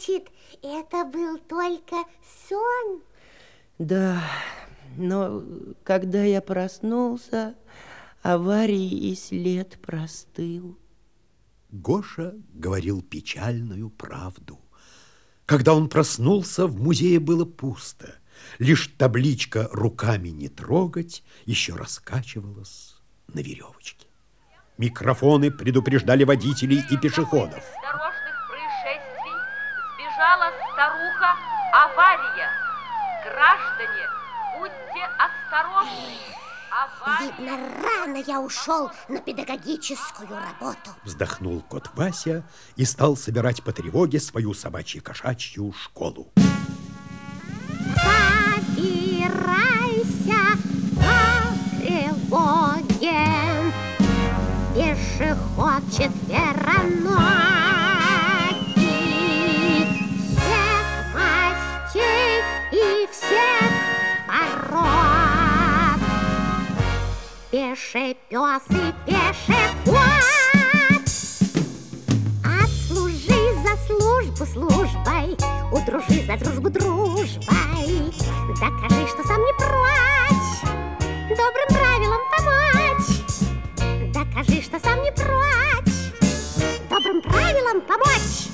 Значит, это был только сон? Да, но когда я проснулся, аварии и след простыл. Гоша говорил печальную правду. Когда он проснулся, в музее было пусто. Лишь табличка «Руками не трогать» еще раскачивалась на веревочке. Микрофоны предупреждали водителей и пешеходов. Сбежала старуха авария. Граждане, будьте осторожны. Авария. Видно, рано я ушел на педагогическую работу. Вздохнул кот Вася и стал собирать по тревоге свою собачью-кошачью школу. Собирайся по тревоге, пешеход четвероногий, пешепес и пешеход. Отслужи за службу службой, удружи за дружбу дружбой, докажи, что сам не прочь, добрым правилам помочь. Докажи, что сам не прочь, добрым правилам помочь.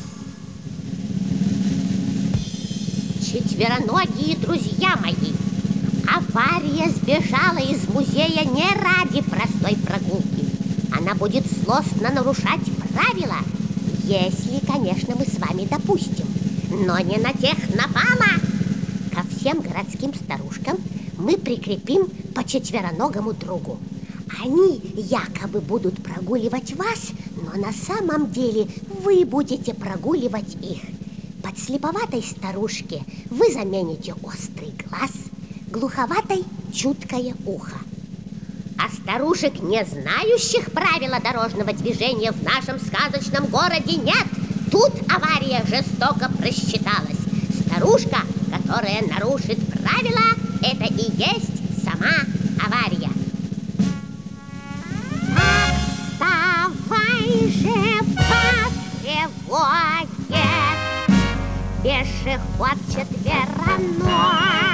Четвероногие друзья мои, авария сбежала из музея не будет злостно нарушать правила, если, конечно, мы с вами допустим. Но не на тех напала. Ко всем городским старушкам мы прикрепим по четвероногому другу. Они якобы будут прогуливать вас, но на самом деле вы будете прогуливать их. Подслеповатой старушке вы замените острый глаз, глуховатой чуткое ухо. А старушек, не знающих правила дорожного движения в нашем сказочном городе, нет. Тут авария жестоко просчиталась. Старушка, которая нарушит правила, это и есть сама авария. Вставай же по тревоге, пешеход четвероногий,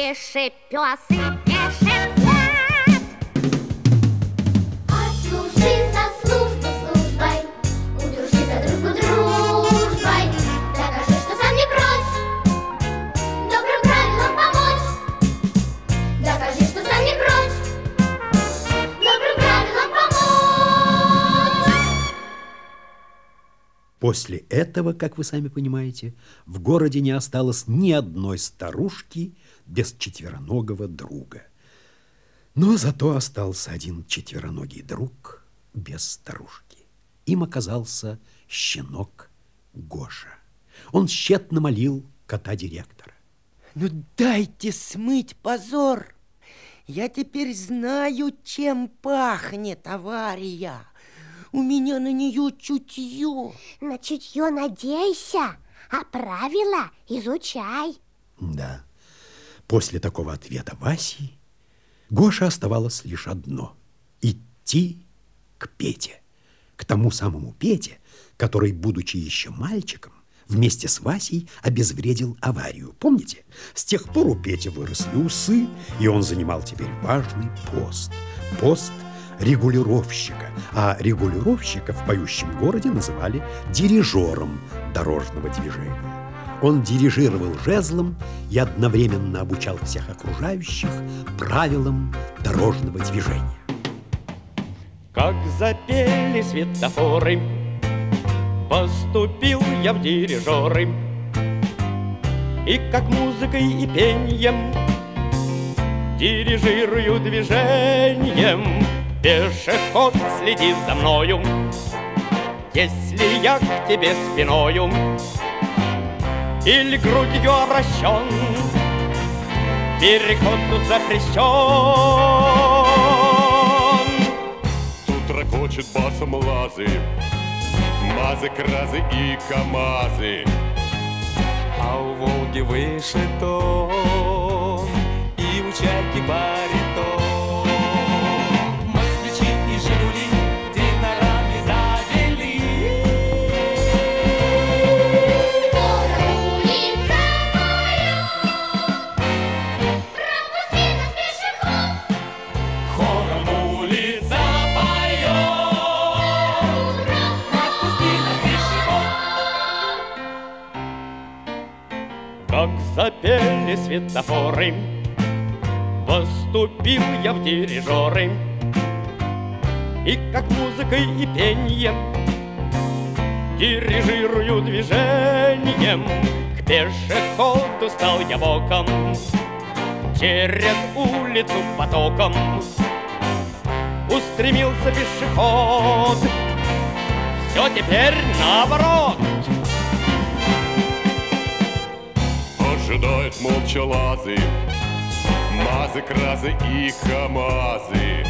Пешепес и пешеход. Отслужи за службу службой, удружи за дружбу дружбой, докажи, что сам не прочь, добрым правилам помочь. Докажи, что сам не прочь, добрым правилам помочь. После этого, как вы сами понимаете, в городе не осталось ни одной старушки без четвероногого друга. Но зато остался один четвероногий друг без старушки. Им оказался щенок Гоша. Он тщетно молил кота-директора. Ну дайте смыть позор. Я теперь знаю, чем пахнет авария. У меня на нее чутье. На чутье надейся, а правила изучай. Да, после такого ответа Васи Гоше оставалось лишь одно – идти к Пете. К тому самому Пете, который, будучи еще мальчиком, вместе с Васей обезвредил аварию. Помните? С тех пор у Пети выросли усы, и он занимал теперь важный пост. Пост регулировщика. А регулировщика в поющем городе называли дирижером дорожного движения. Он дирижировал жезлом и одновременно обучал всех окружающих правилам дорожного движения. Как запели светофоры, поступил я в дирижеры. И как музыкой и пением дирижирую движением. Пешеход следи за мною, если я к тебе спиною или грудью обращен, переход тут запрещен. Тут ракочет басом лазы, мазы, кразы и камазы. А у Волги выше тон, и у Чайки баритон. Были светофоры. Поступил я в дирижеры. И как музыкой и пеньем Дирижирую движением К пешеходу стал я боком Через улицу потоком Устремился пешеход Все теперь наоборот Ожидают молча лазы, мазы, кразы и камазы.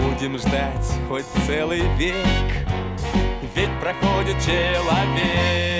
Будем ждать хоть целый век, ведь проходит человек.